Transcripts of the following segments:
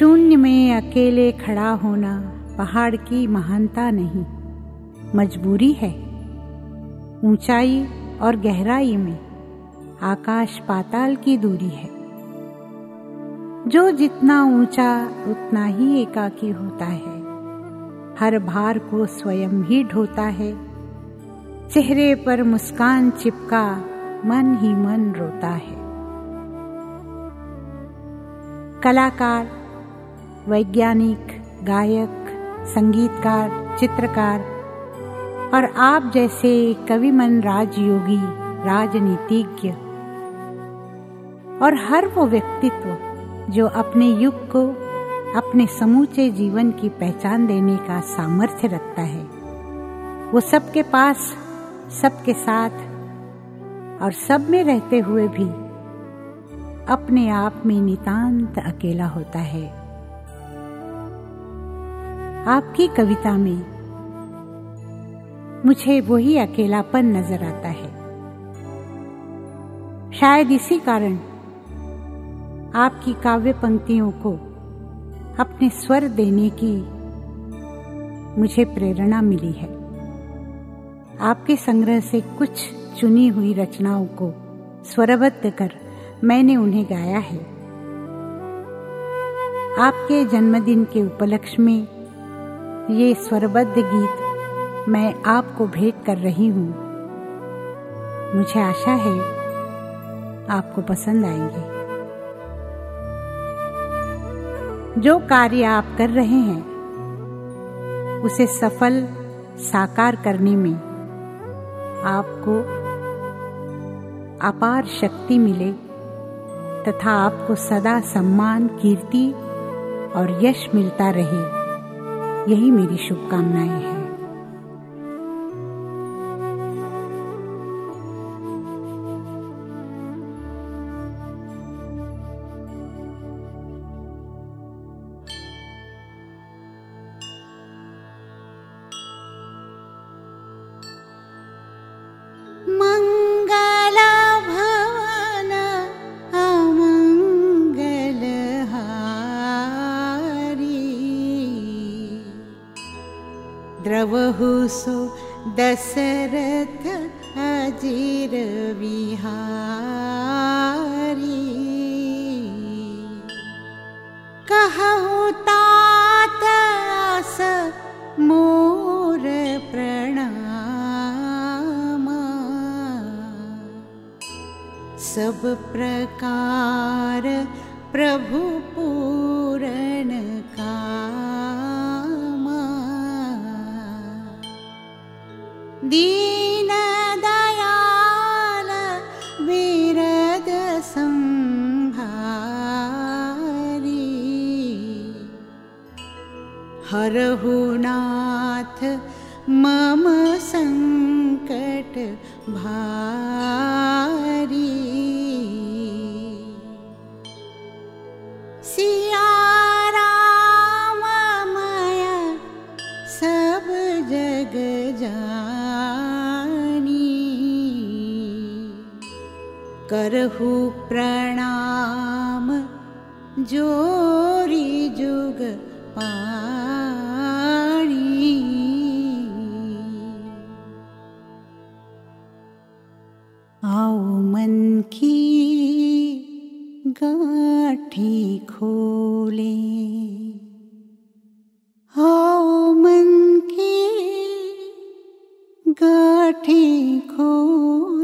शून्य में अकेले खड़ा होना पहाड़ की महानता नहीं। मजबूरी है। ऊंचाई और गहराई में आकाश पाताल की दूरी है। जो जितना ऊँचा, उतना ही एकाकी होता है। हर भार को स्वयं ही ढोता है। चेहरे पर मुस्कान चिपका, मन ही मन रोता है। कलाकार वैज्ञानिक, गायक, संगीतकार, चित्रकार और आप जैसे कविमन राजयोगी, राजनीतिज्ञ और हर वो व्यक्तित्व जो अपने युग को, अपने समूचे जीवन की पहचान देने का सामर्थ्य रखता है, वो सबके पास, सबके साथ और सब में रहते हुए भी अपने आप में नितांत अकेला होता है। आपकी कविता में। मुझे वही अकेलापन नज़र आता है। शायद इसी कारण आपकी काव्य पंक्तियों को अपने स्वर देने की मुझे प्रेरणा मिली है। आपके संग्रह से कुछ चुनी हुई रचनाओं को स्वरबद्ध कर मैंने उन्हें गाया है। आपके जन्मदिन के उपलक्ष्य में ये स्वरबद्ध गीत मैं आपको भेंट कर रही हूँ। मुझे आशा है आपको पसंद आएँगे। जो कार्य आप कर रहे हैं, उसे सफल साकार करने में आपको अपार शक्ति मिले तथा आपको सदा सम्मान, कीर्ति और यश मिलता रहे। यही मेरी शुभकामनाएँ हैं। सब प्रकार प्रभु पूरण दीन दयाल विरद संहारी। हरहु नाथ मम संकट भारी पाणी आओ मन की गाठी खोले आओ मन की गाठी खोले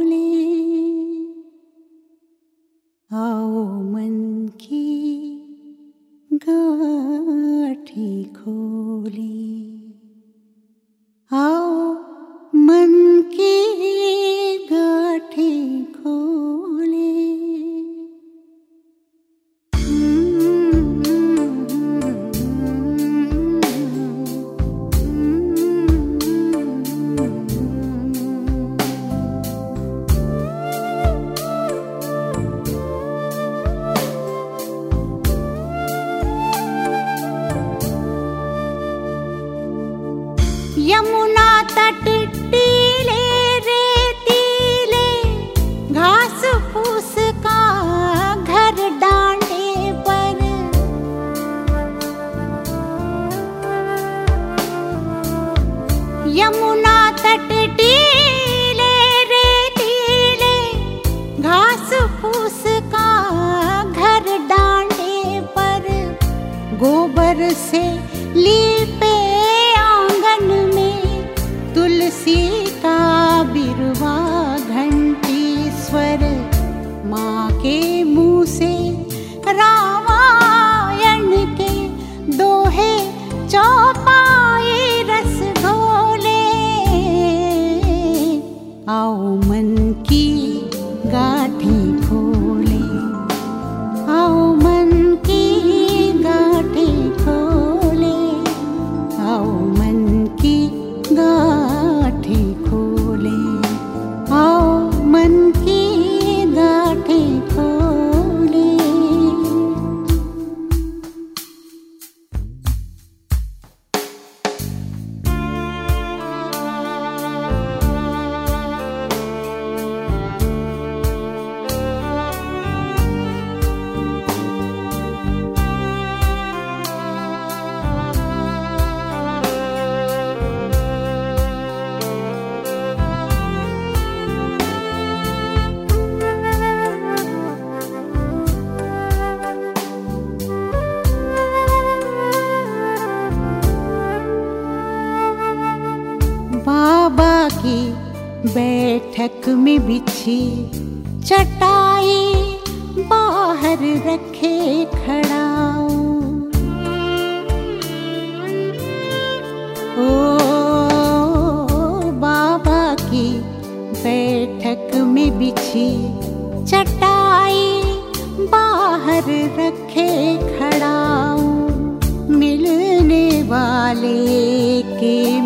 यमुना तट टीले रेतीले घास फूस का घर डांडे पर। यमुना तट टीले रेतीले घास फूस का घर डांडे पर। गोबर से लीप की बैठक में बिछी। चटाई बाहर रखे खड़ा। ओ, बाबा की बैठक में बिछी। चटाई बाहर रखे खड़ा। मिलने वाले के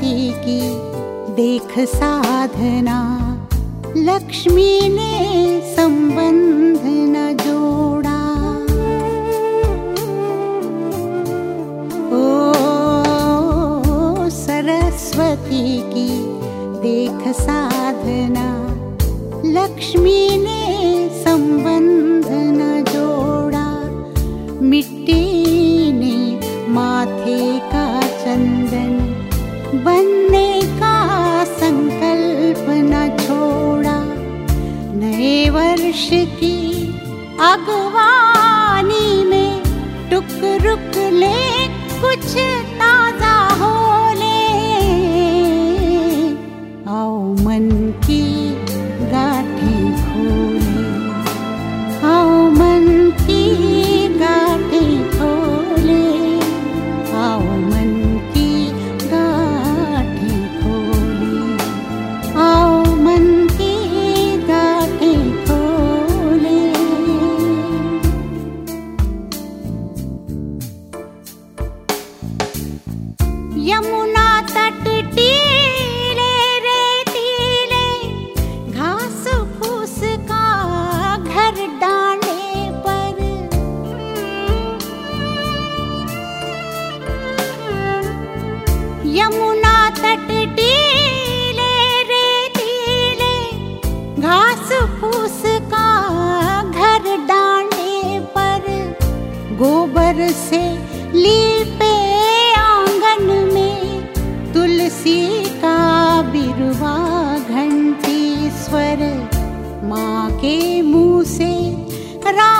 भक्ति की देख साधना। लक्ष्मी ने संबंध न जोड़ा। ओ, सरस्वती की देख साधना। लक्ष्मी ने संबंध की अगवानी में टुक रुक ले कुछ तिरुवा घण्टीश्वर मा के मुरा